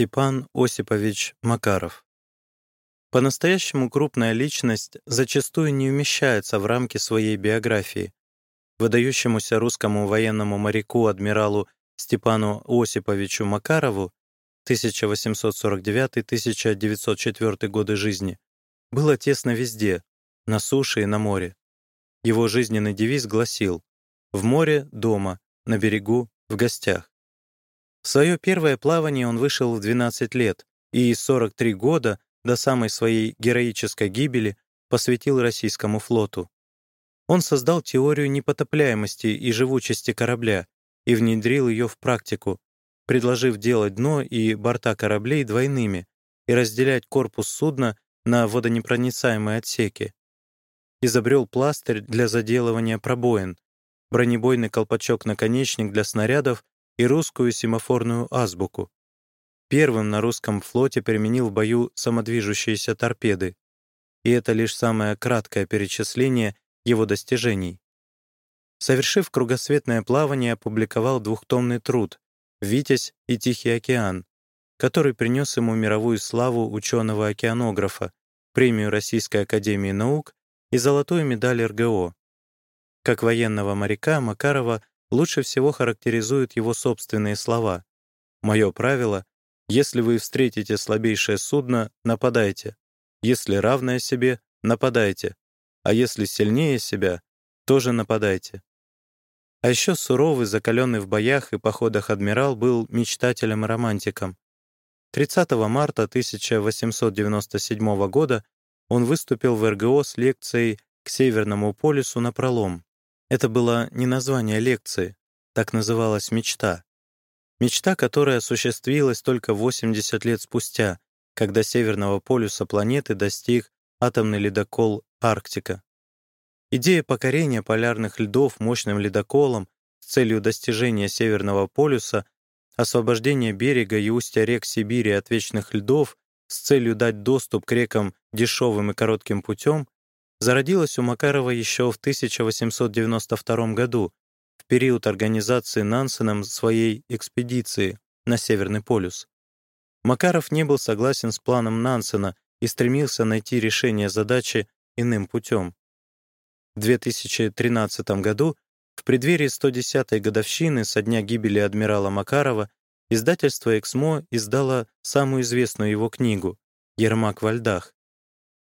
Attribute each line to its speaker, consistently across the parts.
Speaker 1: Степан Осипович Макаров. По-настоящему крупная личность зачастую не умещается в рамки своей биографии. Выдающемуся русскому военному моряку-адмиралу Степану Осиповичу Макарову 1849-1904 годы жизни было тесно везде, на суше и на море. Его жизненный девиз гласил «В море — дома, на берегу — в гостях». В свое первое плавание он вышел в 12 лет и 43 года до самой своей героической гибели посвятил российскому флоту. Он создал теорию непотопляемости и живучести корабля и внедрил ее в практику, предложив делать дно и борта кораблей двойными и разделять корпус судна на водонепроницаемые отсеки. Изобрел пластырь для заделывания пробоин, бронебойный колпачок-наконечник для снарядов и русскую семафорную азбуку. Первым на русском флоте применил в бою самодвижущиеся торпеды. И это лишь самое краткое перечисление его достижений. Совершив кругосветное плавание, опубликовал двухтомный труд «Витязь и Тихий океан», который принес ему мировую славу ученого-океанографа, премию Российской академии наук и золотую медаль РГО. Как военного моряка Макарова лучше всего характеризуют его собственные слова. «Мое правило — если вы встретите слабейшее судно, нападайте. Если равное себе, нападайте. А если сильнее себя, тоже нападайте». А еще суровый, закаленный в боях и походах адмирал был мечтателем и романтиком. 30 марта 1897 года он выступил в РГО с лекцией «К Северному полюсу на пролом». Это было не название лекции, так называлась мечта. Мечта, которая осуществилась только 80 лет спустя, когда северного полюса планеты достиг атомный ледокол «Арктика». Идея покорения полярных льдов мощным ледоколом с целью достижения Северного полюса, освобождения берега и устья рек Сибири от вечных льдов с целью дать доступ к рекам дешевым и коротким путем, зародилась у Макарова еще в 1892 году, в период организации Нансеном своей экспедиции на Северный полюс. Макаров не был согласен с планом Нансена и стремился найти решение задачи иным путем. В 2013 году, в преддверии 110-й годовщины со дня гибели адмирала Макарова, издательство «Эксмо» издало самую известную его книгу «Ермак во льдах»,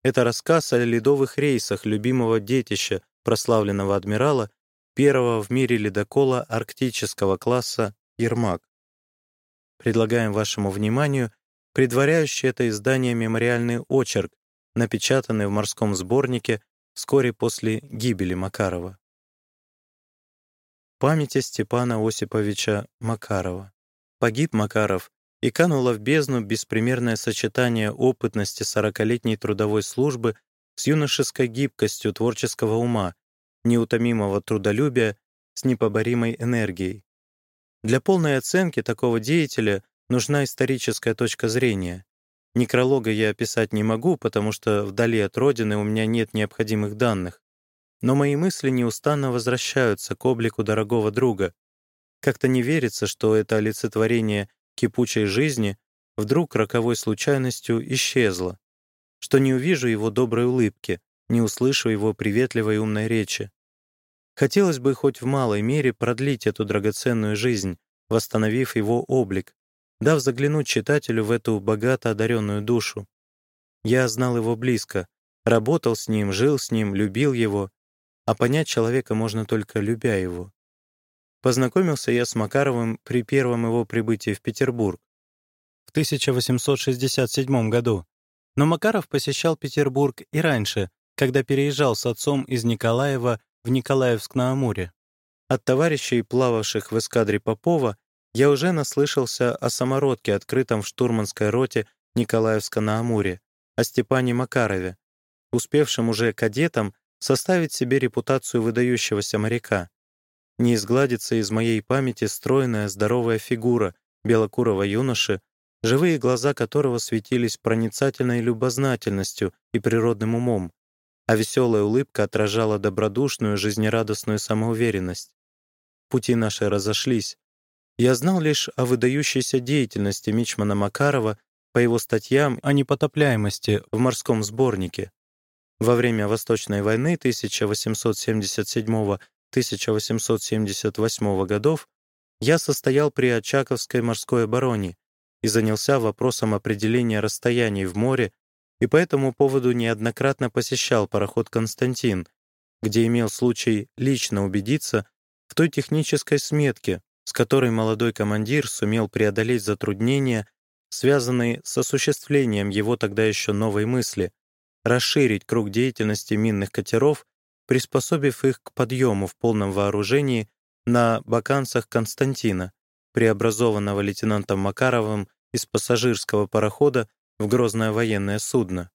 Speaker 1: это рассказ о ледовых рейсах любимого детища прославленного адмирала, первого в мире ледокола арктического класса «Ермак». Предлагаем вашему вниманию предваряющий это издание мемориальный очерк, напечатанный в морском сборнике вскоре после гибели Макарова. Памяти Степана Осиповича Макарова. Погиб Макаров и кануло в бездну беспримерное сочетание опытности сорокалетней трудовой службы с юношеской гибкостью творческого ума, неутомимого трудолюбия с непоборимой энергией. Для полной оценки такого деятеля нужна историческая точка зрения. Некролога я описать не могу, потому что вдали от родины у меня нет необходимых данных. Но мои мысли неустанно возвращаются к облику дорогого друга. Как-то не верится, что это олицетворение кипучей жизни вдруг роковой случайностью исчезла, что не увижу его доброй улыбки, не услышу его приветливой умной речи. Хотелось бы хоть в малой мере продлить эту драгоценную жизнь, восстановив его облик, дав заглянуть читателю в эту богато одаренную душу. Я знал его близко, работал с ним, жил с ним, любил его, а понять человека можно только любя его. Познакомился я с Макаровым при первом его прибытии в Петербург в 1867 году. Но Макаров посещал Петербург и раньше, когда переезжал с отцом из Николаева в Николаевск на Амуре. От товарищей, плававших в эскадре Попова, я уже наслышался о самородке, открытом в штурманской роте Николаевска на Амуре, о Степане Макарове, успевшем уже кадетом составить себе репутацию выдающегося моряка не изгладится из моей памяти стройная, здоровая фигура белокурого юноши, живые глаза которого светились проницательной любознательностью и природным умом, а веселая улыбка отражала добродушную, жизнерадостную самоуверенность. Пути наши разошлись. Я знал лишь о выдающейся деятельности Мичмана Макарова по его статьям о непотопляемости в морском сборнике. Во время Восточной войны 1877-1878 годов я состоял при Очаковской морской обороне и занялся вопросом определения расстояний в море и по этому поводу неоднократно посещал пароход «Константин», где имел случай лично убедиться в той технической сметке, с которой молодой командир сумел преодолеть затруднения, связанные с осуществлением его тогда еще новой мысли — расширить круг деятельности минных катеров, приспособив их к подъему в полном вооружении на баканцах Константина, преобразованного лейтенантом Макаровым из пассажирского парохода в грозное военное судно.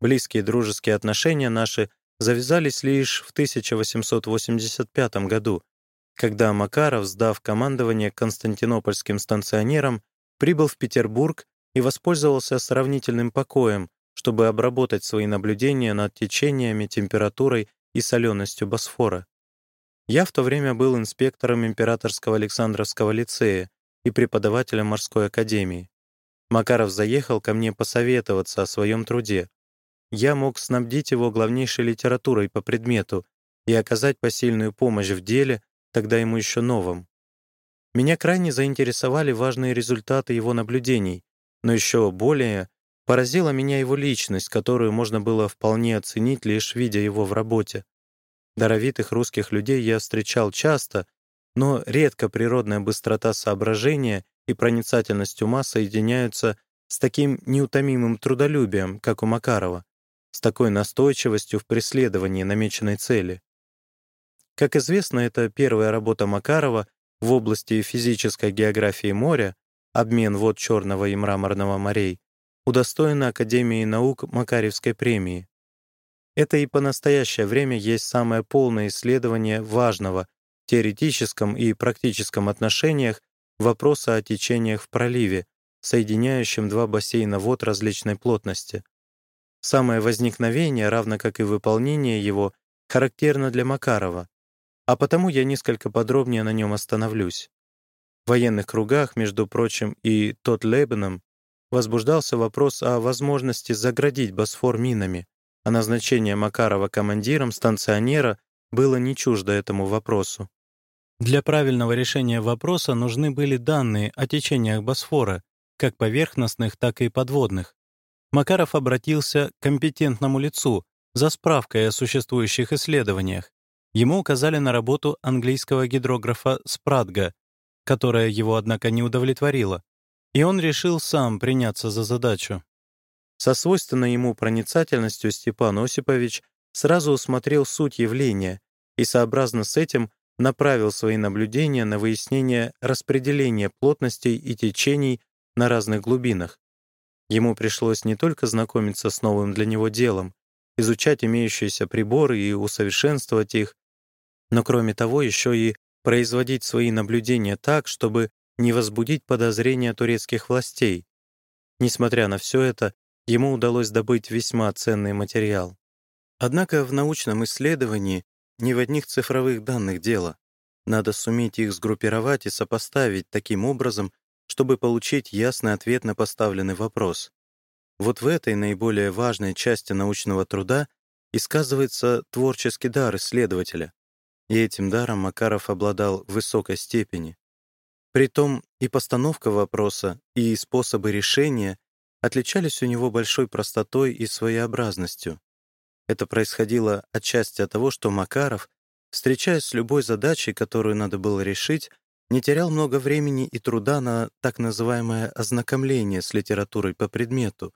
Speaker 1: Близкие дружеские отношения наши завязались лишь в 1885 году, когда Макаров, сдав командование константинопольским станционерам, прибыл в Петербург и воспользовался сравнительным покоем, чтобы обработать свои наблюдения над течениями, температурой и соленостью Босфора. Я в то время был инспектором Императорского Александровского лицея и преподавателем морской академии. Макаров заехал ко мне посоветоваться о своем труде. Я мог снабдить его главнейшей литературой по предмету и оказать посильную помощь в деле, тогда ему еще новом. Меня крайне заинтересовали важные результаты его наблюдений, но еще более поразила меня его личность, которую можно было вполне оценить, лишь видя его в работе. Даровитых русских людей я встречал часто, но редко природная быстрота соображения и проницательность ума соединяются с таким неутомимым трудолюбием, как у Макарова, с такой настойчивостью в преследовании намеченной цели. Как известно, это первая работа Макарова в области физической географии моря, обмен вод Черного и Мраморного морей, удостоена Академии наук Макаревской премии. Это и по настоящее время есть самое полное исследование важного в теоретическом и практическом отношениях вопроса о течениях в проливе, соединяющем два бассейна вод различной плотности. Самое возникновение, равно как и выполнение его, характерно для Макарова, а потому я несколько подробнее на нем остановлюсь. В военных кругах, между прочим, и тот Лебеном возбуждался вопрос о возможности заградить Босфор минами, а назначение Макарова командиром станционера было не чуждо этому вопросу. Для правильного решения вопроса нужны были данные о течениях Босфора, как поверхностных, так и подводных. Макаров обратился к компетентному лицу за справкой о существующих исследованиях. Ему указали на работу английского гидрографа Спрадга, которая его, однако, не удовлетворила, и он решил сам приняться за задачу. Со свойственной ему проницательностью Степан Осипович сразу усмотрел суть явления и, сообразно с этим, направил свои наблюдения на выяснение распределения плотностей и течений на разных глубинах. Ему пришлось не только знакомиться с новым для него делом, изучать имеющиеся приборы и усовершенствовать их, но кроме того еще и производить свои наблюдения так, чтобы не возбудить подозрения турецких властей. Несмотря на все это, ему удалось добыть весьма ценный материал. Однако в научном исследовании не в одних цифровых данных дело. Надо суметь их сгруппировать и сопоставить таким образом, чтобы получить ясный ответ на поставленный вопрос. Вот в этой наиболее важной части научного труда и сказывается творческий дар исследователя. И этим даром Макаров обладал в высокой степени. Притом и постановка вопроса, и способы решения отличались у него большой простотой и своеобразностью. Это происходило отчасти от того, что Макаров, встречаясь с любой задачей, которую надо было решить, не терял много времени и труда на так называемое ознакомление с литературой по предмету,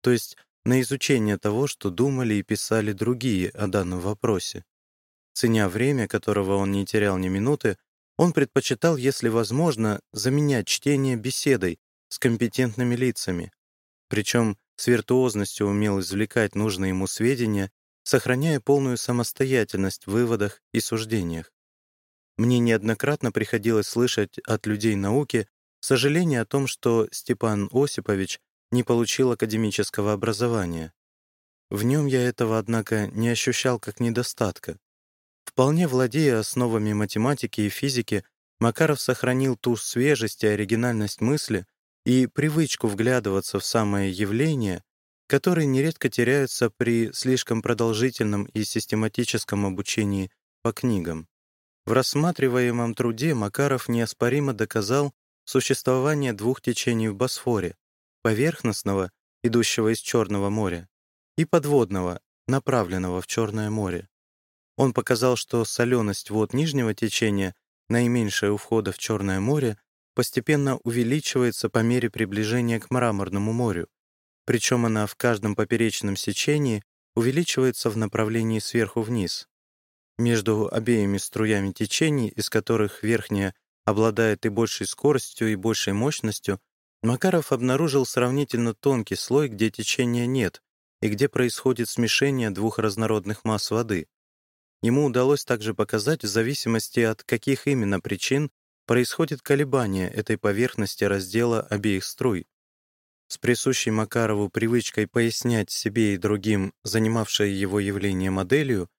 Speaker 1: то есть на изучение того, что думали и писали другие о данном вопросе. Ценя время, которого он не терял ни минуты, он предпочитал, если возможно, заменять чтение беседой с компетентными лицами. Причем с виртуозностью умел извлекать нужные ему сведения, сохраняя полную самостоятельность в выводах и суждениях. Мне неоднократно приходилось слышать от людей науки сожаление о том, что Степан Осипович не получил академического образования. В нем я этого, однако, не ощущал как недостатка. Вполне владея основами математики и физики, Макаров сохранил ту свежесть и оригинальность мысли и привычку вглядываться в самое явление, которые нередко теряются при слишком продолжительном и систематическом обучении по книгам. В рассматриваемом труде Макаров неоспоримо доказал существование двух течений в Босфоре — поверхностного, идущего из Черного моря, и подводного, направленного в Черное море. Он показал, что соленость вод нижнего течения, наименьшая у входа в Черное море, постепенно увеличивается по мере приближения к Мраморному морю, причем она в каждом поперечном сечении увеличивается в направлении сверху вниз. Между обеими струями течений, из которых верхняя обладает и большей скоростью, и большей мощностью, Макаров обнаружил сравнительно тонкий слой, где течения нет, и где происходит смешение двух разнородных масс воды. Ему удалось также показать, в зависимости от каких именно причин происходит колебание этой поверхности раздела обеих струй с присущей Макарову привычкой пояснять себе и другим, занимавшей его явление моделью,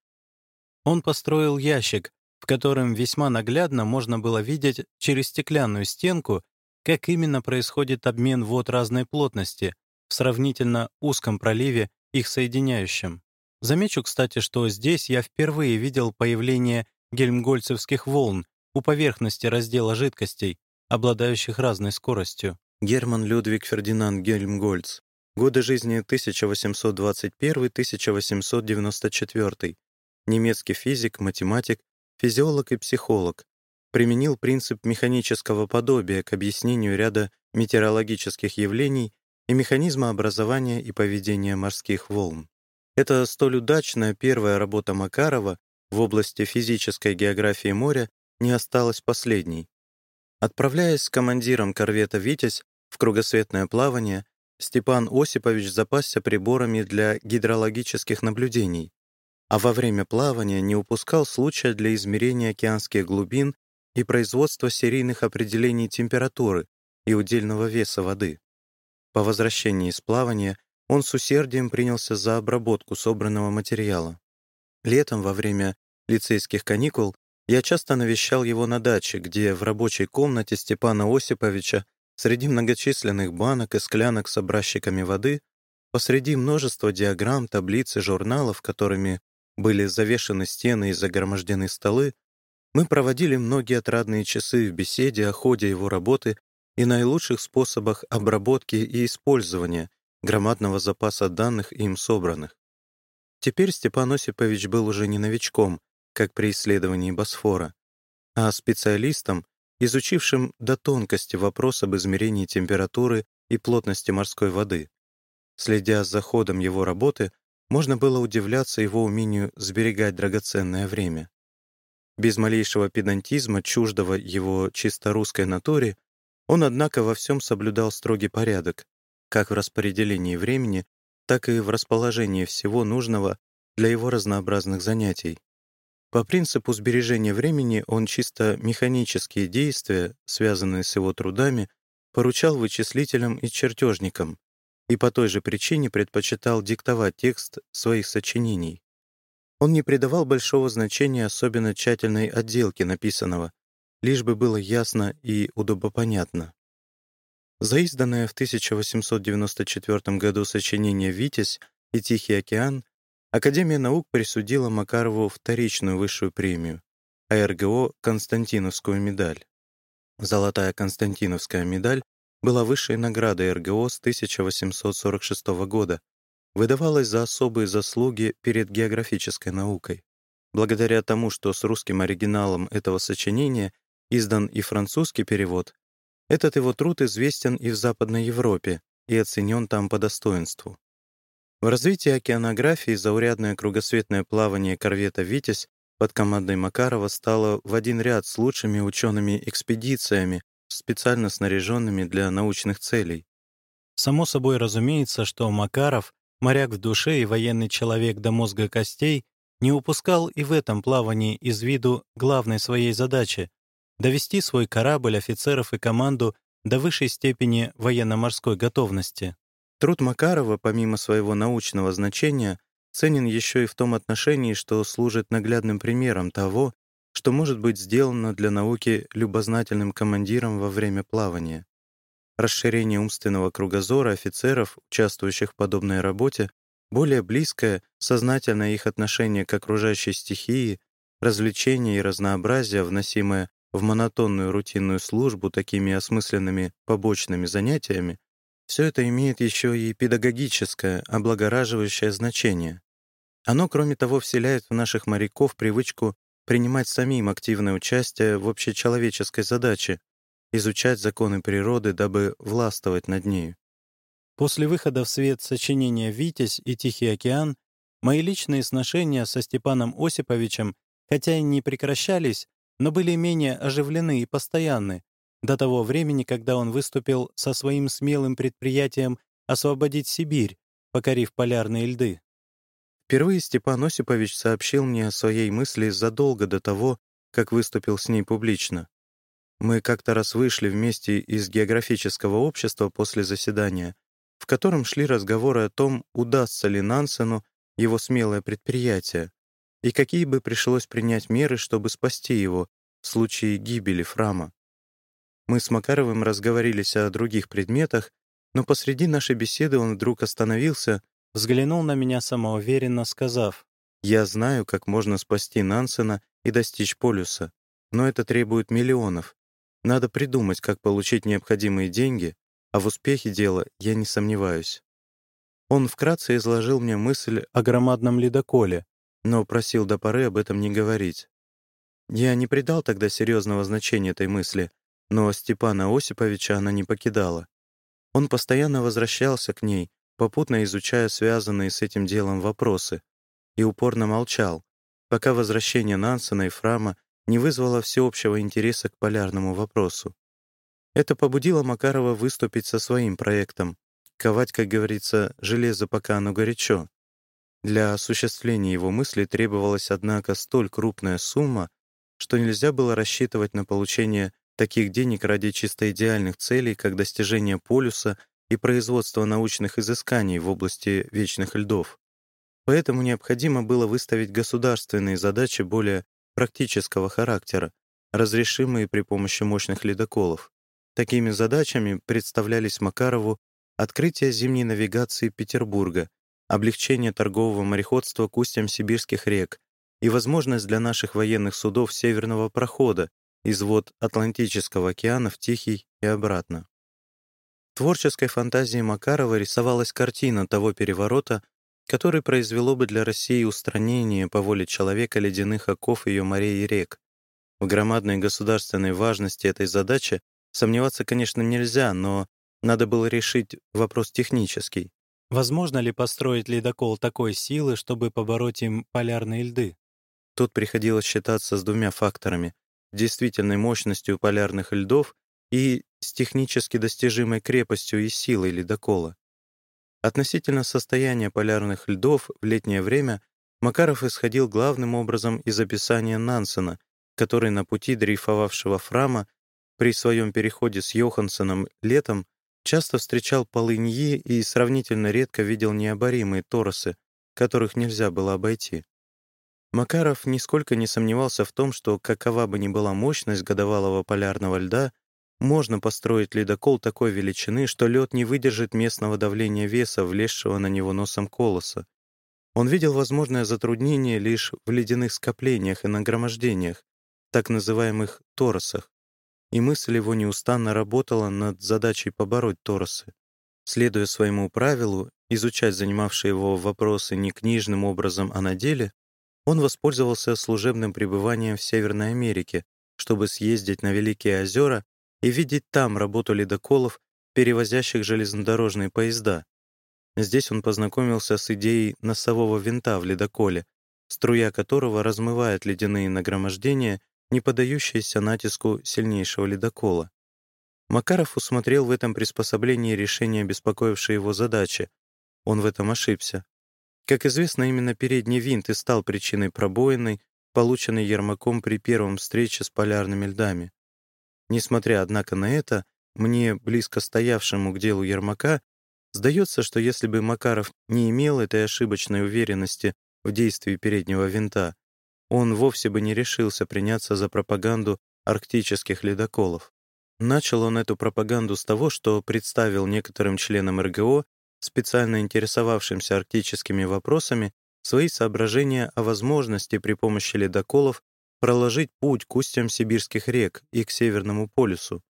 Speaker 1: он построил ящик, в котором весьма наглядно можно было видеть через стеклянную стенку, как именно происходит обмен вод разной плотности в сравнительно узком проливе, их соединяющем. Замечу, кстати, что здесь я впервые видел появление гельмгольцевских волн у поверхности раздела жидкостей, обладающих разной скоростью. Герман Людвиг Фердинанд Гельмгольц. Годы жизни 1821-1894. Немецкий физик, математик, физиолог и психолог. Применил принцип механического подобия к объяснению ряда метеорологических явлений и механизма образования и поведения морских волн. Это столь удачная первая работа Макарова в области физической географии моря не осталась последней. Отправляясь с командиром корвета «Витязь» в кругосветное плавание, Степан Осипович запасся приборами для гидрологических наблюдений, а во время плавания не упускал случая для измерения океанских глубин и производства серийных определений температуры и удельного веса воды. По возвращении из плавания он с усердием принялся за обработку собранного материала. Летом, во время лицейских каникул, я часто навещал его на даче, где в рабочей комнате Степана Осиповича Среди многочисленных банок и склянок с образчиками воды, посреди множества диаграмм, таблиц и журналов, которыми были завешены стены и загромождены столы, мы проводили многие отрадные часы в беседе о ходе его работы и наилучших способах обработки и использования громадного запаса данных им собранных. Теперь Степан Осипович был уже не новичком, как при исследовании Босфора, а специалистом, изучившим до тонкости вопрос об измерении температуры и плотности морской воды. Следя за ходом его работы, можно было удивляться его умению сберегать драгоценное время. Без малейшего педантизма, чуждого его чисто русской натуре, он, однако, во всем соблюдал строгий порядок, как в распределении времени, так и в расположении всего нужного для его разнообразных занятий. По принципу сбережения времени он чисто механические действия, связанные с его трудами, поручал вычислителям и чертежникам, и по той же причине предпочитал диктовать текст своих сочинений. Он не придавал большого значения особенно тщательной отделке написанного, лишь бы было ясно и удобопонятно. За изданное в 1894 году сочинение «Витязь» и «Тихий океан» Академия наук присудила Макарову вторичную высшую премию, а РГО — Константиновскую медаль. Золотая Константиновская медаль была высшей наградой РГО с 1846 года, выдавалась за особые заслуги перед географической наукой. Благодаря тому, что с русским оригиналом этого сочинения издан и французский перевод, этот его труд известен и в Западной Европе и оценен там по достоинству. В развитии океанографии заурядное кругосветное плавание корвета «Витязь» под командой Макарова стало в один ряд с лучшими учеными-экспедициями, специально снаряженными для научных целей. Само собой разумеется, что Макаров, моряк в душе и военный человек до мозга костей, не упускал и в этом плавании из виду главной своей задачи — довести свой корабль, офицеров и команду до высшей степени военно-морской готовности. Труд Макарова, помимо своего научного значения, ценен еще и в том отношении, что служит наглядным примером того, что может быть сделано для науки любознательным командиром во время плавания. Расширение умственного кругозора офицеров, участвующих в подобной работе, более близкое, сознательное их отношение к окружающей стихии, развлечение и разнообразие, вносимое в монотонную рутинную службу такими осмысленными побочными занятиями, все это имеет еще и педагогическое, облагораживающее значение. Оно, кроме того, вселяет в наших моряков привычку принимать самим активное участие в общечеловеческой задаче, изучать законы природы, дабы властвовать над нею. После выхода в свет сочинения «Витязь» и «Тихий океан» мои личные сношения со Степаном Осиповичем, хотя и не прекращались, но были менее оживлены и постоянны, до того времени, когда он выступил со своим смелым предприятием освободить Сибирь, покорив полярные льды. Впервые Степан Осипович сообщил мне о своей мысли задолго до того, как выступил с ней публично. Мы как-то раз вышли вместе из географического общества после заседания, в котором шли разговоры о том, удастся ли Нансену его смелое предприятие, и какие бы пришлось принять меры, чтобы спасти его в случае гибели Фрама. Мы с Макаровым разговорились о других предметах, но посреди нашей беседы он вдруг остановился, взглянул на меня самоуверенно, сказав, «Я знаю, как можно спасти Нансена и достичь полюса, но это требует миллионов. Надо придумать, как получить необходимые деньги, а в успехе дела я не сомневаюсь». Он вкратце изложил мне мысль о громадном ледоколе, но просил до поры об этом не говорить. Я не придал тогда серьезного значения этой мысли, но Степана Осиповича она не покидала. Он постоянно возвращался к ней, попутно изучая связанные с этим делом вопросы, и упорно молчал, пока возвращение Нансена и Фрама не вызвало всеобщего интереса к полярному вопросу. Это побудило Макарова выступить со своим проектом, ковать, как говорится, железо, пока оно горячо. Для осуществления его мысли требовалась, однако, столь крупная сумма, что нельзя было рассчитывать на получение таких денег ради чисто идеальных целей, как достижение полюса и производство научных изысканий в области вечных льдов. Поэтому необходимо было выставить государственные задачи более практического характера, разрешимые при помощи мощных ледоколов. Такими задачами представлялись Макарову открытие зимней навигации Петербурга, облегчение торгового мореходства к устьям сибирских рек и возможность для наших военных судов северного прохода из вод Атлантического океана в Тихий и обратно. Творческой фантазии Макарова рисовалась картина того переворота, который произвело бы для России устранение по воле человека ледяных оков ее морей и рек. В громадной государственной важности этой задачи сомневаться, конечно, нельзя, но надо было решить вопрос технический. Возможно ли построить ледокол такой силы, чтобы побороть им полярные льды? Тут приходилось считаться с двумя факторами действительной мощностью полярных льдов и с технически достижимой крепостью и силой ледокола. Относительно состояния полярных льдов в летнее время Макаров исходил главным образом из описания Нансена, который на пути дрейфовавшего Фрама при своем переходе с Йоханссоном летом часто встречал полыньи и сравнительно редко видел необоримые торосы, которых нельзя было обойти. Макаров нисколько не сомневался в том, что какова бы ни была мощность годовалого полярного льда, можно построить ледокол такой величины, что лед не выдержит местного давления веса, влезшего на него носом колоса. Он видел возможное затруднение лишь в ледяных скоплениях и нагромождениях, так называемых торосах, и мысль его неустанно работала над задачей побороть торосы. Следуя своему правилу, изучать занимавшие его вопросы не книжным образом, а на деле, он воспользовался служебным пребыванием в Северной Америке, чтобы съездить на Великие озера и видеть там работу ледоколов, перевозящих железнодорожные поезда. Здесь он познакомился с идеей носового винта в ледоколе, струя которого размывает ледяные нагромождения, не поддающиеся натиску сильнейшего ледокола. Макаров усмотрел в этом приспособлении решение беспокоившей его задачи. Он в этом ошибся. Как известно, именно передний винт и стал причиной пробоины, полученной Ермаком при первом встрече с полярными льдами. Несмотря, однако, на это, мне, близко стоявшему к делу Ермака, сдается, что если бы Макаров не имел этой ошибочной уверенности в действии переднего винта, он вовсе бы не решился приняться за пропаганду арктических ледоколов. Начал он эту пропаганду с того, что представил некоторым членам РГО, специально интересовавшимся арктическими вопросами, свои соображения о возможности при помощи ледоколов проложить путь к устьям сибирских рек и к Северному полюсу.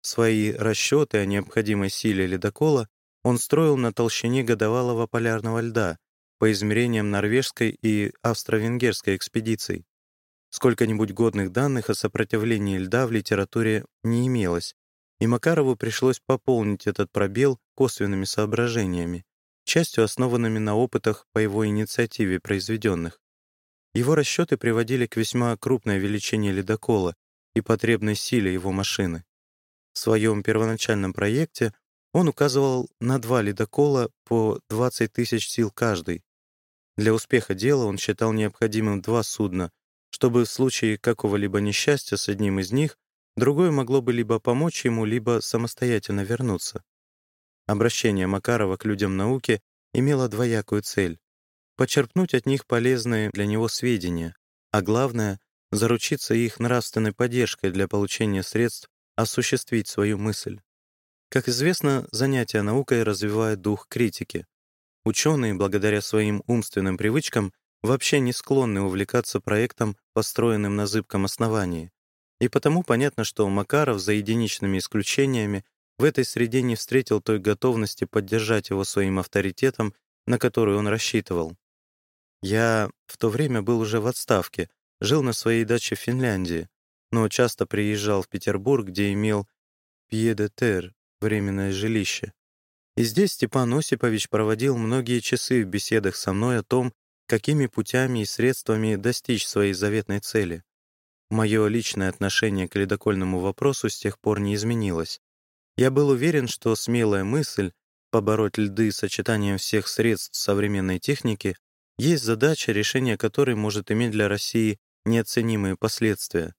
Speaker 1: Свои расчеты о необходимой силе ледокола он строил на толщине годовалого полярного льда по измерениям норвежской и австро-венгерской экспедиций. Сколько-нибудь годных данных о сопротивлении льда в литературе не имелось, и Макарову пришлось пополнить этот пробел косвенными соображениями, частью основанными на опытах по его инициативе произведенных. Его расчеты приводили к весьма крупной величине ледокола и потребной силе его машины. В своем первоначальном проекте он указывал на два ледокола по 20 тысяч сил каждый. Для успеха дела он считал необходимым два судна, чтобы в случае какого-либо несчастья с одним из них другое могло бы либо помочь ему, либо самостоятельно вернуться. Обращение Макарова к людям науки имело двоякую цель — почерпнуть от них полезные для него сведения, а главное — заручиться их нравственной поддержкой для получения средств осуществить свою мысль. Как известно, занятия наукой развивают дух критики. Ученые, благодаря своим умственным привычкам, вообще не склонны увлекаться проектом, построенным на зыбком основании. И потому понятно, что Макаров, за единичными исключениями, в этой среде не встретил той готовности поддержать его своим авторитетом, на которую он рассчитывал. Я в то время был уже в отставке, жил на своей даче в Финляндии, но часто приезжал в Петербург, где имел пьедетер, временное жилище. И здесь Степан Осипович проводил многие часы в беседах со мной о том, какими путями и средствами достичь своей заветной цели. Мое личное отношение к ледокольному вопросу с тех пор не изменилось. Я был уверен, что смелая мысль побороть льды сочетанием всех средств современной техники есть задача, решение которой может иметь для России неоценимые последствия.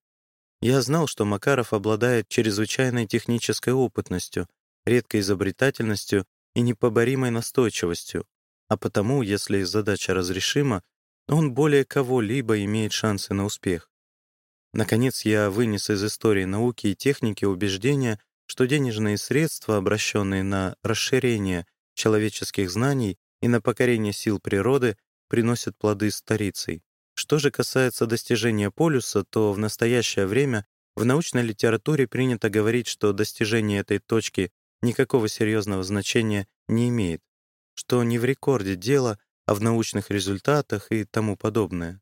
Speaker 1: Я знал, что Макаров обладает чрезвычайной технической опытностью, редкой изобретательностью и непоборимой настойчивостью, а потому, если задача разрешима, он более кого-либо имеет шансы на успех. Наконец, я вынес из истории науки и техники убеждение, что денежные средства, обращенные на расширение человеческих знаний и на покорение сил природы, приносят плоды старицей. Что же касается достижения полюса, то в настоящее время в научной литературе принято говорить, что достижение этой точки никакого серьезного значения не имеет, что не в рекорде дело, а в научных результатах и тому подобное.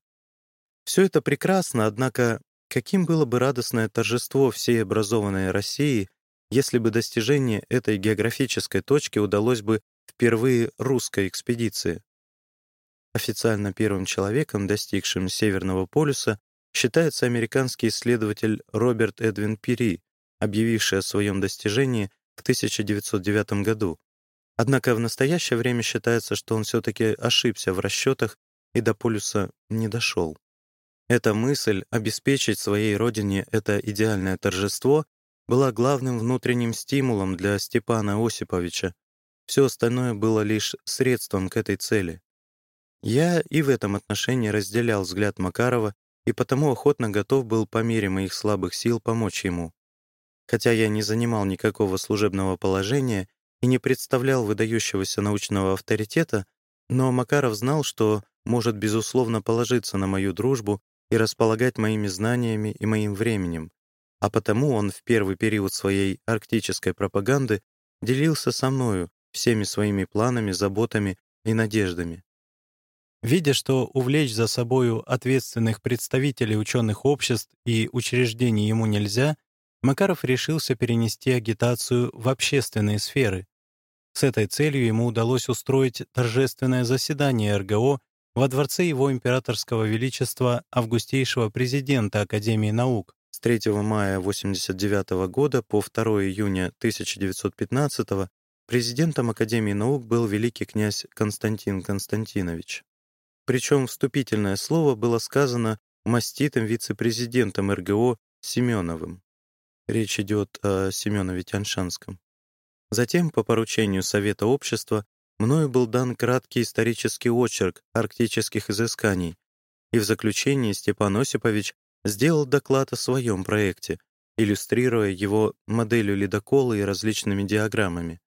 Speaker 1: Все это прекрасно, однако каким было бы радостное торжество всей образованной России, если бы достижение этой географической точки удалось бы впервые русской экспедиции. Официально первым человеком, достигшим Северного полюса, считается американский исследователь Роберт Эдвин Пири, объявивший о своем достижении в 1909 году. Однако в настоящее время считается, что он все-таки ошибся в расчетах и до полюса не дошел. Эта мысль обеспечить своей родине это идеальное торжество была главным внутренним стимулом для Степана Осиповича. Все остальное было лишь средством к этой цели. Я и в этом отношении разделял взгляд Макарова и потому охотно готов был по мере моих слабых сил помочь ему. Хотя я не занимал никакого служебного положения и не представлял выдающегося научного авторитета, но Макаров знал, что может безусловно положиться на мою дружбу и располагать моими знаниями и моим временем, а потому он в первый период своей арктической пропаганды делился со мною всеми своими планами, заботами и надеждами. Видя, что увлечь за собою ответственных представителей ученых обществ и учреждений ему нельзя, Макаров решился перенести агитацию в общественные сферы. С этой целью ему удалось устроить торжественное заседание РГО во дворце его императорского величества августейшего президента Академии наук с 3 мая 1989 года по 2 июня 1915 президентом Академии наук был великий князь Константин Константинович. Причем вступительное слово было сказано маститым вице-президентом РГО Семеновым. Речь идет о Семенове Тяньшанском. Затем, по поручению Совета общества, мною был дан краткий исторический очерк арктических изысканий, и в заключении Степан Осипович сделал доклад о своем проекте, иллюстрируя его моделью ледокола и различными диаграммами.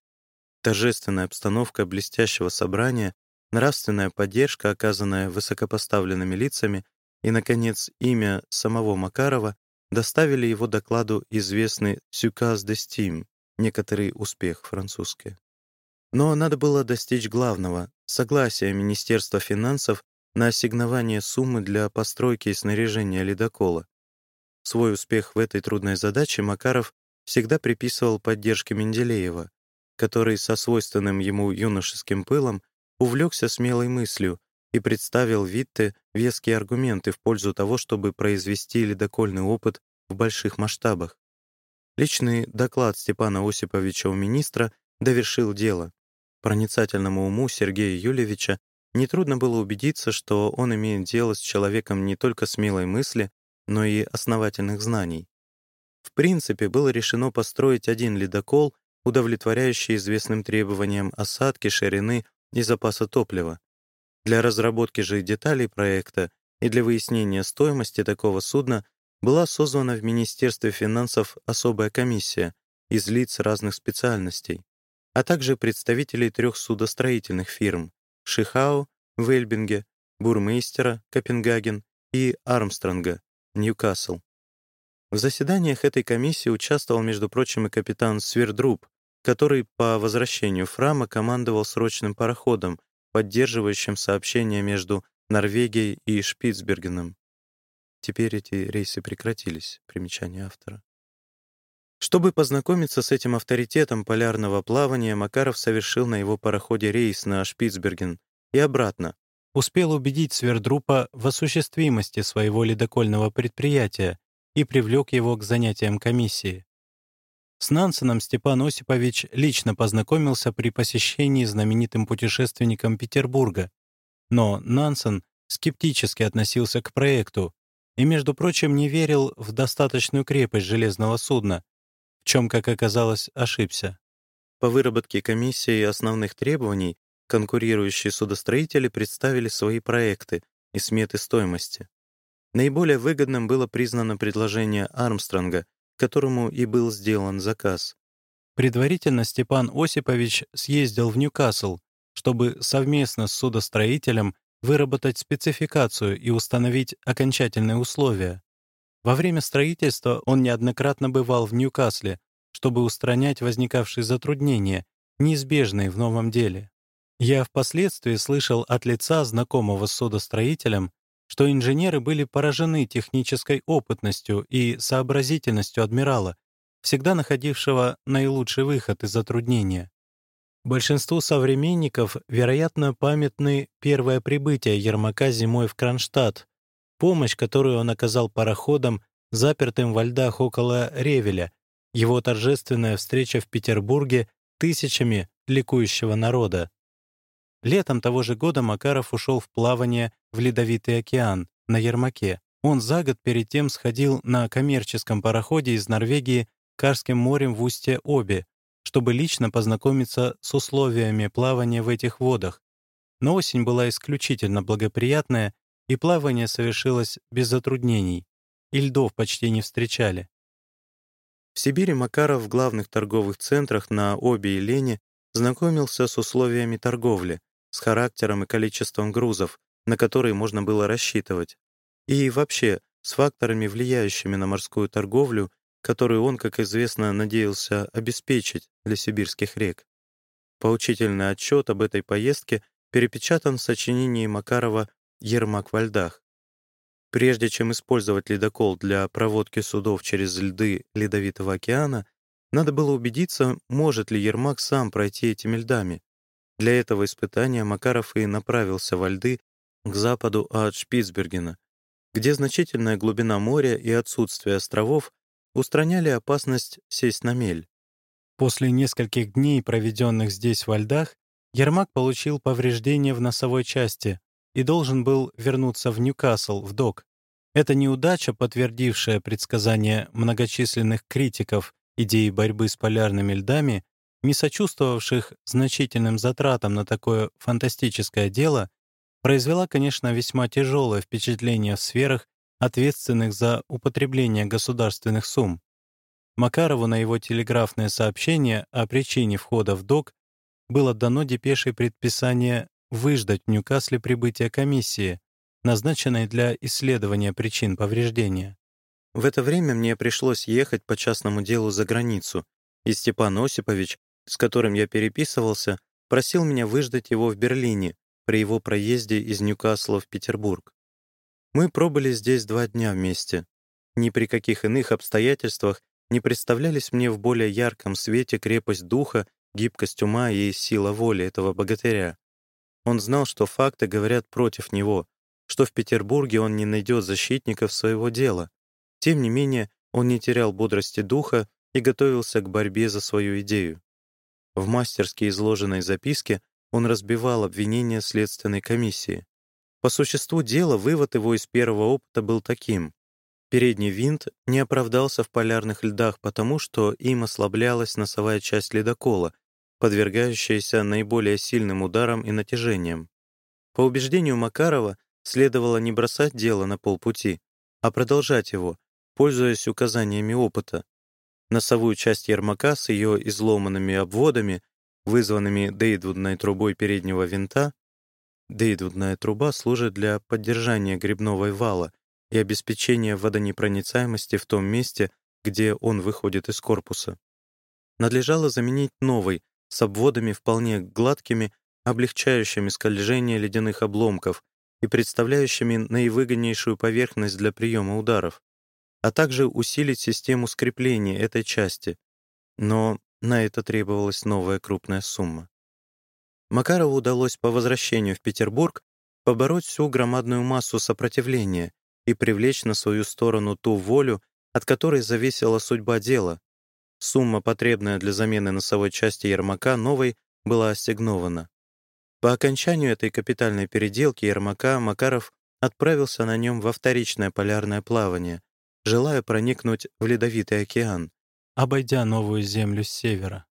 Speaker 1: Торжественная обстановка блестящего собрания, нравственная поддержка, оказанная высокопоставленными лицами, и, наконец, имя самого Макарова доставили его докладу известный «Сюказ де Стим», некоторый успех французский. Но надо было достичь главного — согласия Министерства финансов на ассигнование суммы для постройки и снаряжения ледокола. Свой успех в этой трудной задаче Макаров всегда приписывал поддержке Менделеева, который со свойственным ему юношеским пылом увлекся смелой мыслью и представил Витте веские аргументы в пользу того, чтобы произвести ледокольный опыт в больших масштабах. Личный доклад Степана Осиповича у министра довершил дело. Проницательному уму Сергея Юлевича нетрудно было убедиться, что он имеет дело с человеком не только смелой мысли, но и основательных знаний. В принципе, было решено построить один ледокол, удовлетворяющий известным требованиям осадки, ширины и запаса топлива. Для разработки же деталей проекта и для выяснения стоимости такого судна была создана в Министерстве финансов особая комиссия из лиц разных специальностей, а также представителей трех судостроительных фирм — Шихау, Вельбинге, Бурмейстера, Копенгаген и Армстронга, Ньюкасл. В заседаниях этой комиссии участвовал, между прочим, и капитан Свердруб, который по возвращению Фрама командовал срочным пароходом, поддерживающим сообщение между Норвегией и Шпицбергеном. Теперь эти рейсы прекратились, примечание автора. Чтобы познакомиться с этим авторитетом полярного плавания, Макаров совершил на его пароходе рейс на Шпицберген и обратно. Успел убедить Свердрупа в осуществимости своего ледокольного предприятия и привлек его к занятиям комиссии. С Нансеном Степан Осипович лично познакомился при посещении знаменитым путешественником Петербурга. Но Нансен скептически относился к проекту и, между прочим, не верил в достаточную крепость железного судна, в чем, как оказалось, ошибся. По выработке комиссии основных требований конкурирующие судостроители представили свои проекты и сметы стоимости. Наиболее выгодным было признано предложение Армстронга, которому и был сделан заказ. Предварительно Степан Осипович съездил в Ньюкасл, чтобы совместно с судостроителем выработать спецификацию и установить окончательные условия. Во время строительства он неоднократно бывал в Ньюкасле, чтобы устранять возникавшие затруднения, неизбежные в новом деле. Я впоследствии слышал от лица знакомого с судостроителем, что инженеры были поражены технической опытностью и сообразительностью адмирала, всегда находившего наилучший выход из затруднения. Большинству современников, вероятно, памятны первое прибытие Ермака зимой в Кронштадт, помощь, которую он оказал пароходам, запертым во льдах около Ревеля, его торжественная встреча в Петербурге тысячами ликующего народа. Летом того же года Макаров ушел в плавание в Ледовитый океан на Ермаке. Он за год перед тем сходил на коммерческом пароходе из Норвегии Карским морем в устье Оби, чтобы лично познакомиться с условиями плавания в этих водах. Но осень была исключительно благоприятная, и плавание совершилось без затруднений, и льдов почти не встречали. В Сибири Макаров в главных торговых центрах на Обе и Лене знакомился с условиями торговли, с характером и количеством грузов, на которые можно было рассчитывать, и вообще с факторами, влияющими на морскую торговлю, которую он, как известно, надеялся обеспечить для сибирских рек. Поучительный отчет об этой поездке перепечатан в сочинении Макарова «Ермак во льдах». Прежде чем использовать ледокол для проводки судов через льды Ледовитого океана, надо было убедиться, может ли Ермак сам пройти этими льдами, для этого испытания Макаров и направился во льды к западу от Шпицбергена, где значительная глубина моря и отсутствие островов устраняли опасность сесть на мель. После нескольких дней, проведенных здесь во льдах, Ермак получил повреждения в носовой части и должен был вернуться в Ньюкасл, в док. Эта неудача, подтвердившая предсказания многочисленных критиков идеи борьбы с полярными льдами, не сочувствовавших значительным затратам на такое фантастическое дело, произвела, конечно, весьма тяжелое впечатление в сферах, ответственных за употребление государственных сумм. Макарову на его телеграфное сообщение о причине входа в док было дано депешей предписание выждать в Ньюкасле прибытия комиссии, назначенной для исследования причин повреждения. В это время мне пришлось ехать по частному делу за границу, и Степан Осипович, с которым я переписывался, просил меня выждать его в Берлине при его проезде из Ньюкасла в Петербург. Мы пробыли здесь два дня вместе. Ни при каких иных обстоятельствах не представлялись мне в более ярком свете крепость духа, гибкость ума и сила воли этого богатыря. Он знал, что факты говорят против него, что в Петербурге он не найдет защитников своего дела. Тем не менее, он не терял бодрости духа и готовился к борьбе за свою идею. В мастерски изложенной записке он разбивал обвинения Следственной комиссии. По существу дела вывод его из первого опыта был таким. Передний винт не оправдался в полярных льдах потому, что им ослаблялась носовая часть ледокола, подвергающаяся наиболее сильным ударам и натяжениям. По убеждению Макарова, следовало не бросать дело на полпути, а продолжать его, пользуясь указаниями опыта. Носовую часть ярмака с ее изломанными обводами, вызванными дейдвудной трубой переднего винта, дейдвудная труба служит для поддержания грибного вала и обеспечения водонепроницаемости в том месте, где он выходит из корпуса. Надлежало заменить новый, с обводами вполне гладкими, облегчающими скольжение ледяных обломков и представляющими наивыгоднейшую поверхность для приема ударов, а также усилить систему скрепления этой части. Но на это требовалась новая крупная сумма. Макарову удалось по возвращению в Петербург побороть всю громадную массу сопротивления и привлечь на свою сторону ту волю, от которой зависела судьба дела, Сумма, потребная для замены носовой части Ермака, новой, была ассигнована. По окончанию этой капитальной переделки Ермака Макаров отправился на нем во вторичное полярное плавание, желая проникнуть в Ледовитый океан, обойдя новую землю с севера.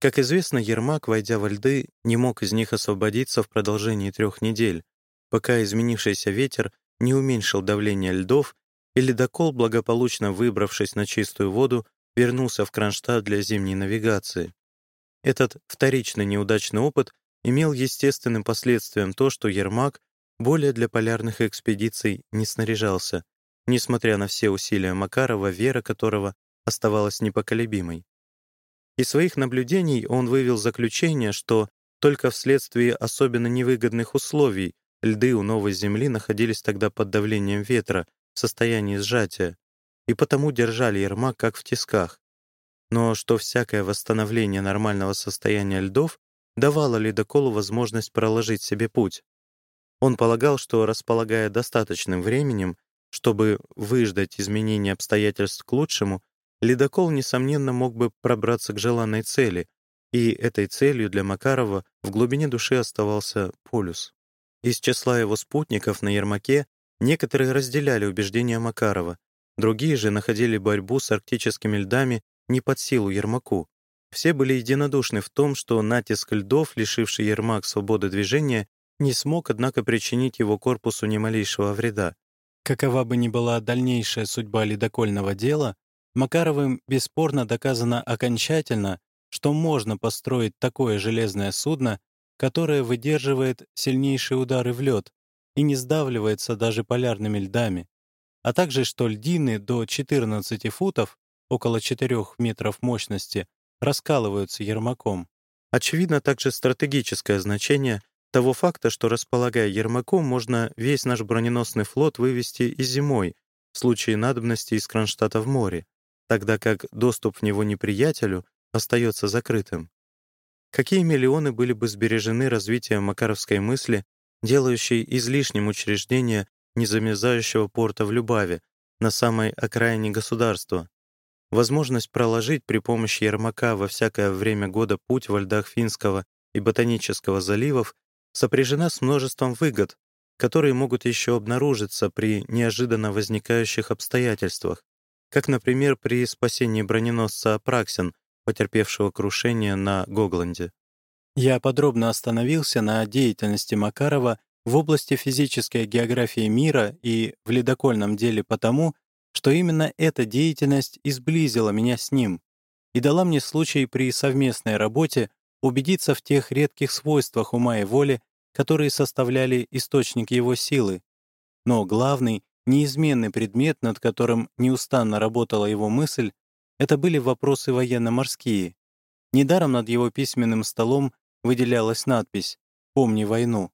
Speaker 1: Как известно, Ермак, войдя во льды, не мог из них освободиться в продолжении трех недель, пока изменившийся ветер не уменьшил давление льдов, и ледокол, благополучно выбравшись на чистую воду, вернулся в Кронштадт для зимней навигации. Этот вторичный неудачный опыт имел естественным последствием то, что Ермак более для полярных экспедиций не снаряжался, несмотря на все усилия Макарова, вера которого оставалась непоколебимой. Из своих наблюдений он вывел заключение, что только вследствие особенно невыгодных условий льды у новой Земли находились тогда под давлением ветра в состоянии сжатия, и потому держали Ермак как в тисках. Но что всякое восстановление нормального состояния льдов давало ледоколу возможность проложить себе путь. Он полагал, что, располагая достаточным временем, чтобы выждать изменения обстоятельств к лучшему, ледокол, несомненно, мог бы пробраться к желанной цели, и этой целью для Макарова в глубине души оставался полюс. Из числа его спутников на Ермаке некоторые разделяли убеждения Макарова, Другие же находили борьбу с арктическими льдами не под силу Ермаку. Все были единодушны в том, что натиск льдов, лишивший Ермак свободы движения, не смог, однако, причинить его корпусу ни малейшего вреда. Какова бы ни была дальнейшая судьба ледокольного дела, Макаровым бесспорно доказано окончательно, что можно построить такое железное судно, которое выдерживает сильнейшие удары в лед и не сдавливается даже полярными льдами а также что льдины до 14 футов, около 4 метров мощности, раскалываются ермаком. Очевидно также стратегическое значение того факта, что, располагая ермаком, можно весь наш броненосный флот вывести и зимой, в случае надобности из Кронштадта в море, тогда как доступ в него неприятелю остается закрытым. Какие миллионы были бы сбережены развитием макаровской мысли, делающей излишним учреждение незамерзающего порта в Любаве, на самой окраине государства. Возможность проложить при помощи Ермака во всякое время года путь во льдах Финского и Ботанического заливов сопряжена с множеством выгод, которые могут еще обнаружиться при неожиданно возникающих обстоятельствах, как, например, при спасении броненосца Апраксин, потерпевшего крушение на Гогланде. Я подробно остановился на деятельности Макарова в области физической географии мира и в ледокольном деле потому, что именно эта деятельность изблизила меня с ним и дала мне случай при совместной работе убедиться в тех редких свойствах ума и воли, которые составляли источник его силы. Но главный, неизменный предмет, над которым неустанно работала его мысль, это были вопросы военно-морские. Недаром над его письменным столом выделялась надпись «Помни войну».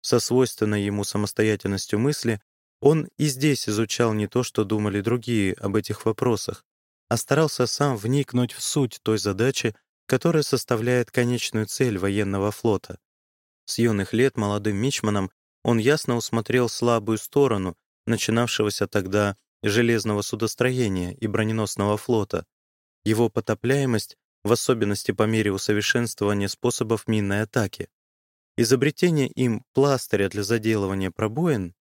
Speaker 1: Со свойственной ему самостоятельностью мысли он и здесь изучал не то, что думали другие об этих вопросах, а старался сам вникнуть в суть той задачи, которая составляет конечную цель военного флота. С юных лет молодым мичманом он ясно усмотрел слабую сторону начинавшегося тогда железного судостроения и броненосного флота, его потопляемость, в особенности по мере усовершенствования способов минной атаки. Изобретение им пластыря для заделывания пробоин,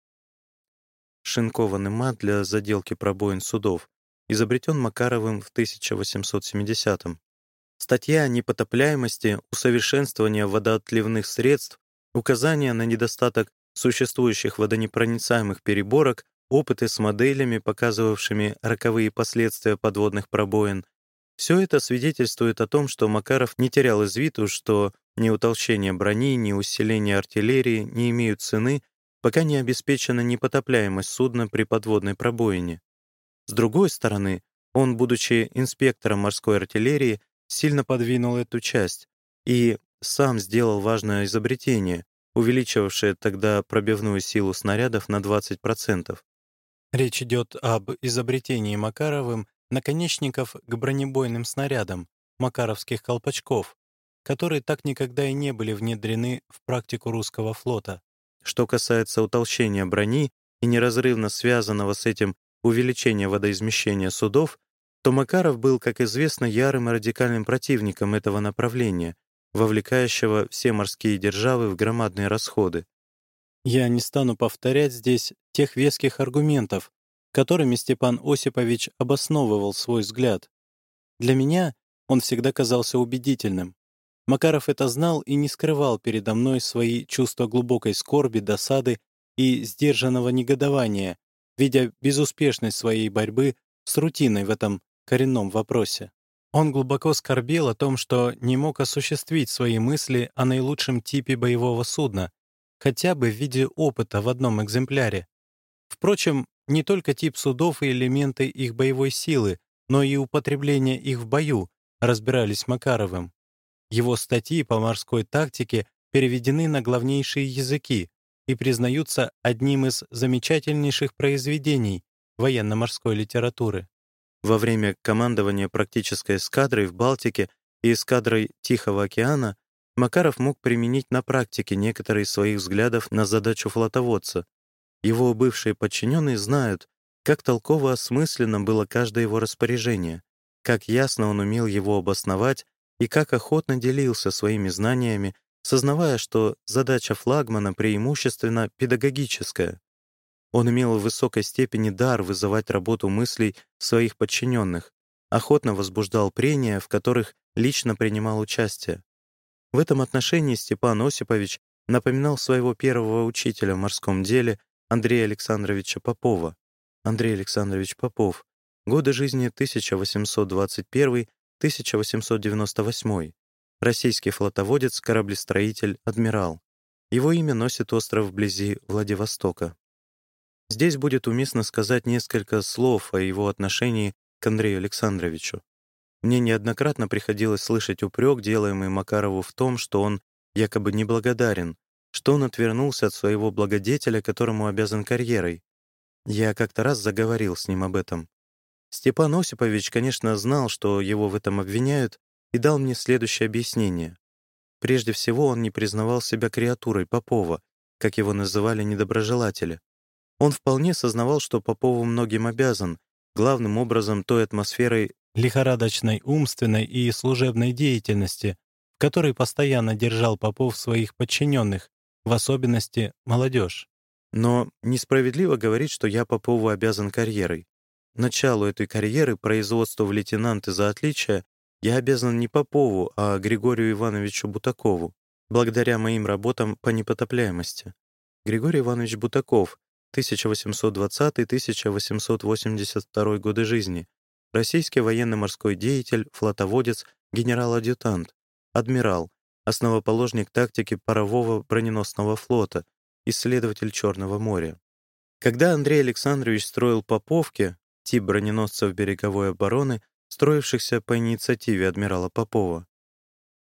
Speaker 1: шинкованный мат для заделки пробоин судов, изобретен Макаровым в 1870-м. Статья о непотопляемости, усовершенствования водоотливных средств, указания на недостаток существующих водонепроницаемых переборок, опыты с моделями, показывавшими роковые последствия подводных пробоин. Все это свидетельствует о том, что Макаров не терял из виду, что ни утолщение брони, ни усиление артиллерии не имеют цены, пока не обеспечена непотопляемость судна при подводной пробоине. С другой стороны, он, будучи инспектором морской артиллерии, сильно подвинул эту часть и сам сделал важное изобретение, увеличивавшее тогда пробивную силу снарядов на 20%. Речь идет об изобретении Макаровым наконечников к бронебойным снарядам, макаровских колпачков, которые так никогда и не были внедрены в практику русского флота. Что касается утолщения брони и неразрывно связанного с этим увеличения водоизмещения судов, то Макаров был, как известно, ярым и радикальным противником этого направления, вовлекающего все морские державы в громадные расходы. Я не стану повторять здесь тех веских аргументов, которыми Степан Осипович обосновывал свой взгляд. Для меня он всегда казался убедительным. Макаров это знал и не скрывал передо мной свои чувства глубокой скорби, досады и сдержанного негодования, видя безуспешность своей борьбы с рутиной в этом коренном вопросе. Он глубоко скорбел о том, что не мог осуществить свои мысли о наилучшем типе боевого судна, хотя бы в виде опыта в одном экземпляре. Впрочем, не только тип судов и элементы их боевой силы, но и употребление их в бою разбирались Макаровым. Его статьи по морской тактике переведены на главнейшие языки и признаются одним из замечательнейших произведений военно-морской литературы. Во время командования практической эскадрой в Балтике и эскадрой Тихого океана Макаров мог применить на практике некоторые из своих взглядов на задачу флотоводца. Его бывшие подчиненные знают, как толково осмысленно было каждое его распоряжение, как ясно он умел его обосновать и как охотно делился своими знаниями, сознавая, что задача флагмана преимущественно педагогическая. Он имел в высокой степени дар вызывать работу мыслей своих подчиненных, охотно возбуждал прения, в которых лично принимал участие. В этом отношении Степан Осипович напоминал своего первого учителя в морском деле Андрея Александровича Попова. Андрей Александрович Попов. Годы жизни 1821-1898. Российский флотоводец, кораблестроитель, адмирал. Его имя носит остров вблизи Владивостока. Здесь будет уместно сказать несколько слов о его отношении к Андрею Александровичу. Мне неоднократно приходилось слышать упрек, делаемый Макарову в том, что он якобы неблагодарен, что он отвернулся от своего благодетеля, которому обязан карьерой. Я как-то раз заговорил с ним об этом. Степан Осипович, конечно, знал, что его в этом обвиняют, и дал мне следующее объяснение. Прежде всего, он не признавал себя креатурой Попова, как его называли недоброжелатели. Он вполне сознавал, что Попову многим обязан, главным образом той атмосферой лихорадочной умственной и служебной деятельности, в которой постоянно держал Попов своих подчиненных, в особенности молодежь. Но несправедливо говорить, что я Попову обязан карьерой. Началу этой карьеры, производству в лейтенанты за отличие, я обязан не Попову, а Григорию Ивановичу Бутакову, благодаря моим работам по непотопляемости. Григорий Иванович Бутаков, 1820-1882 годы жизни, российский военно-морской деятель, флотоводец, генерал-адъютант, адмирал, основоположник тактики парового броненосного флота, исследователь Черного моря. Когда Андрей Александрович строил Поповки, тип броненосцев береговой обороны, строившихся по инициативе адмирала Попова,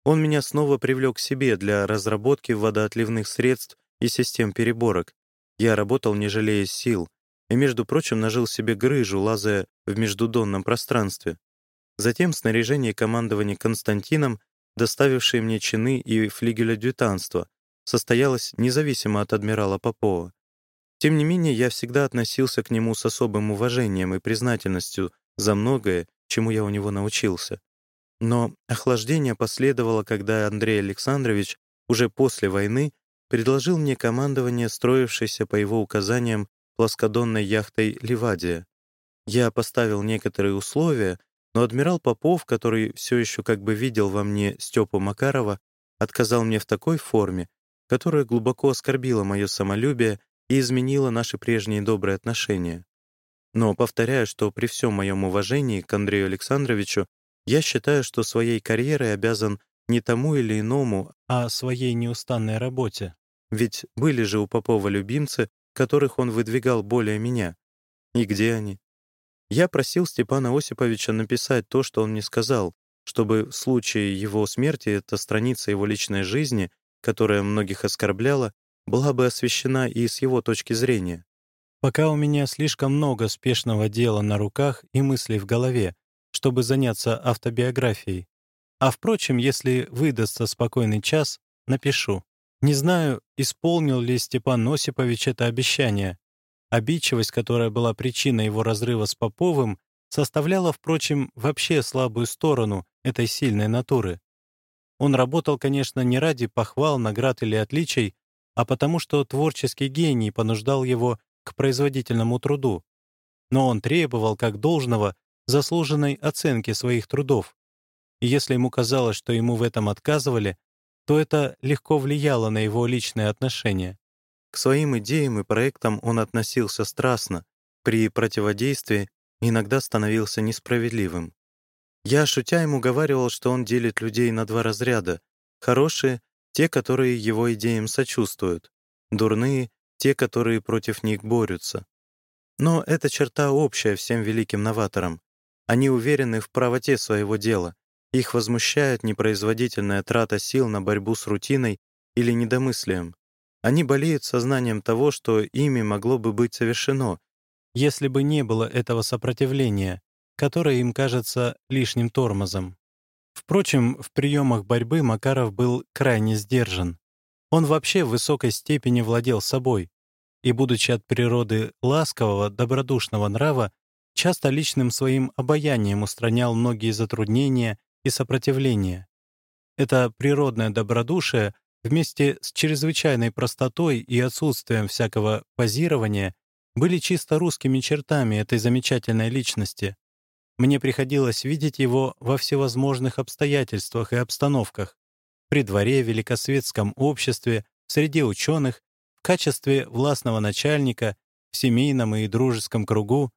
Speaker 1: он меня снова привлек к себе для разработки водоотливных средств и систем переборок. Я работал, не жалея сил, и, между прочим, нажил себе грыжу, лазая в междудонном пространстве. Затем снаряжение командования Константином, доставившее мне чины и флигель-адъютанство, состоялось независимо от адмирала Попова. Тем не менее, я всегда относился к нему с особым уважением и признательностью за многое, чему я у него научился. Но охлаждение последовало, когда Андрей Александрович уже после войны предложил мне командование, строившейся по его указаниям плоскодонной яхтой «Ливадия». Я поставил некоторые условия, но адмирал Попов, который все еще как бы видел во мне Степу Макарова, отказал мне в такой форме, которая глубоко оскорбила мое самолюбие и изменила наши прежние добрые отношения. Но повторяю, что при всем моем уважении к Андрею Александровичу я считаю, что своей карьерой обязан не тому или иному, а своей неустанной работе. Ведь были же у Попова любимцы, которых он выдвигал более меня. И где они? Я просил Степана Осиповича написать то, что он мне сказал, чтобы в случае его смерти эта страница его личной жизни, которая многих оскорбляла, была бы освещена и с его точки зрения. Пока у меня слишком много спешного дела на руках и мыслей в голове, чтобы заняться автобиографией. А впрочем, если выдастся спокойный час, напишу. Не знаю, исполнил ли Степан Осипович это обещание. Обидчивость, которая была причиной его разрыва с Поповым, составляла, впрочем, вообще слабую сторону этой сильной натуры. Он работал, конечно, не ради похвал, наград или отличий, а потому что творческий гений понуждал его к производительному труду. Но он требовал, как должного, заслуженной оценки своих трудов. И если ему казалось, что ему в этом отказывали, то это легко влияло на его личные отношения. К своим идеям и проектам он относился страстно, при противодействии иногда становился несправедливым. Я, шутя, ему говаривал, что он делит людей на два разряда. Хорошие — те, которые его идеям сочувствуют, дурные — те, которые против них борются. Но эта черта общая всем великим новаторам. Они уверены в правоте своего дела. Их возмущает непроизводительная трата сил на борьбу с рутиной или недомыслием. Они болеют сознанием того, что ими могло бы быть совершено, если бы не было этого сопротивления, которое им кажется лишним тормозом. Впрочем, в приемах борьбы Макаров был крайне сдержан. Он вообще в высокой степени владел собой, и, будучи от природы ласкового, добродушного нрава, часто личным своим обаянием устранял многие затруднения и сопротивления. Это природное добродушие вместе с чрезвычайной простотой и отсутствием всякого позирования были чисто русскими чертами этой замечательной личности. Мне приходилось видеть его во всевозможных обстоятельствах и обстановках, при дворе, великосветском обществе, среде ученых, в качестве властного начальника, в семейном и дружеском кругу,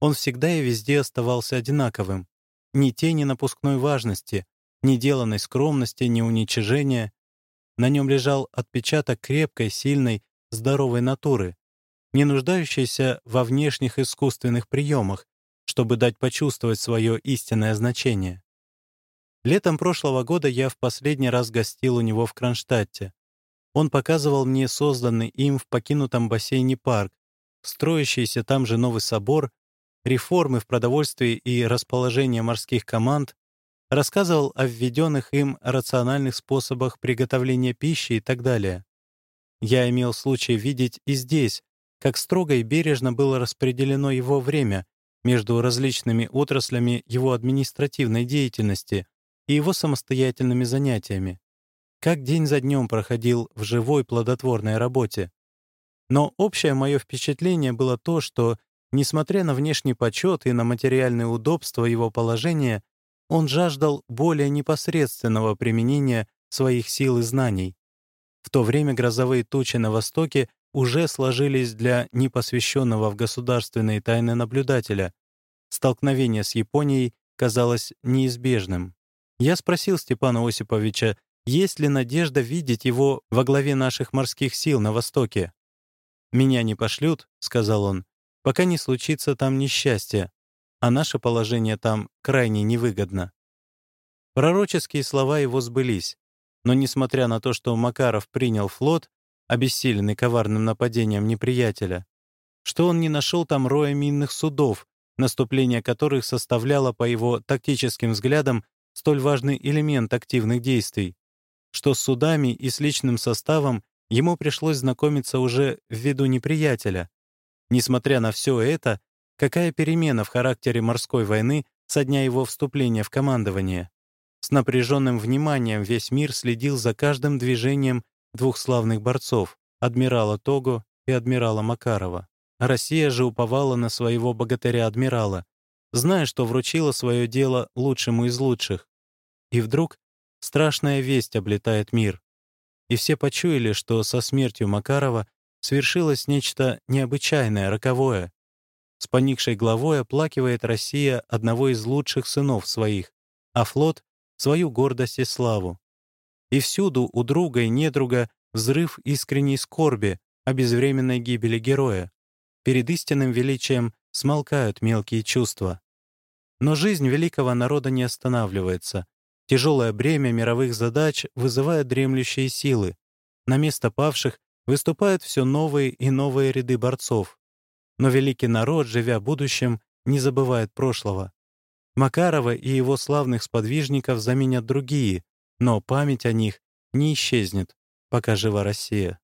Speaker 1: он всегда и везде оставался одинаковым. Ни тени напускной важности, ни деланной скромности, ни уничижения. На нем лежал отпечаток крепкой, сильной, здоровой натуры, не нуждающейся во внешних искусственных приемах, чтобы дать почувствовать свое истинное значение. Летом прошлого года я в последний раз гостил у него в Кронштадте. Он показывал мне созданный им в покинутом бассейне парк, строящийся там же новый собор реформы в продовольствии и расположение морских команд, рассказывал о введенных им рациональных способах приготовления пищи и так далее. Я имел случай видеть и здесь, как строго и бережно было распределено его время между различными отраслями его административной деятельности и его самостоятельными занятиями, как день за днем проходил в живой плодотворной работе. Но общее мое впечатление было то, что Несмотря на внешний почет и на материальное удобство его положения, он жаждал более непосредственного применения своих сил и знаний. В то время грозовые тучи на востоке уже сложились для непосвященного в государственные тайны наблюдателя. Столкновение с Японией казалось неизбежным. Я спросил Степана Осиповича, есть ли надежда видеть его во главе наших морских сил на Востоке. «Меня не пошлют», — сказал он, — «пока не случится там несчастье, а наше положение там крайне невыгодно». Пророческие слова его сбылись, но несмотря на то, что Макаров принял флот, обессиленный коварным нападением неприятеля, что он не нашел там роя минных судов, наступление которых составляло, по его тактическим взглядам, столь важный элемент активных действий, что с судами и с личным составом ему пришлось знакомиться уже в виду неприятеля. Несмотря на все это, какая перемена в характере морской войны со дня его вступления в командование? С напряженным вниманием весь мир следил за каждым движением двух славных борцов — адмирала Того и адмирала Макарова. Россия же уповала на своего богатыря-адмирала, зная, что вручила свое дело лучшему из лучших. И вдруг страшная весть облетает мир. И все почуяли, что со смертью Макарова свершилось нечто необычайное, роковое. С поникшей главой оплакивает Россия одного из лучших сынов своих, а флот — свою гордость и славу. И всюду у друга и недруга взрыв искренней скорби о безвременной гибели героя. Перед истинным величием смолкают мелкие чувства. Но жизнь великого народа не останавливается. Тяжелое бремя мировых задач вызывает дремлющие силы. На место павших выступают все новые и новые ряды борцов. Но великий народ, живя будущим, не забывает прошлого. Макарова и его славных сподвижников заменят другие, но память о них не исчезнет, пока жива Россия.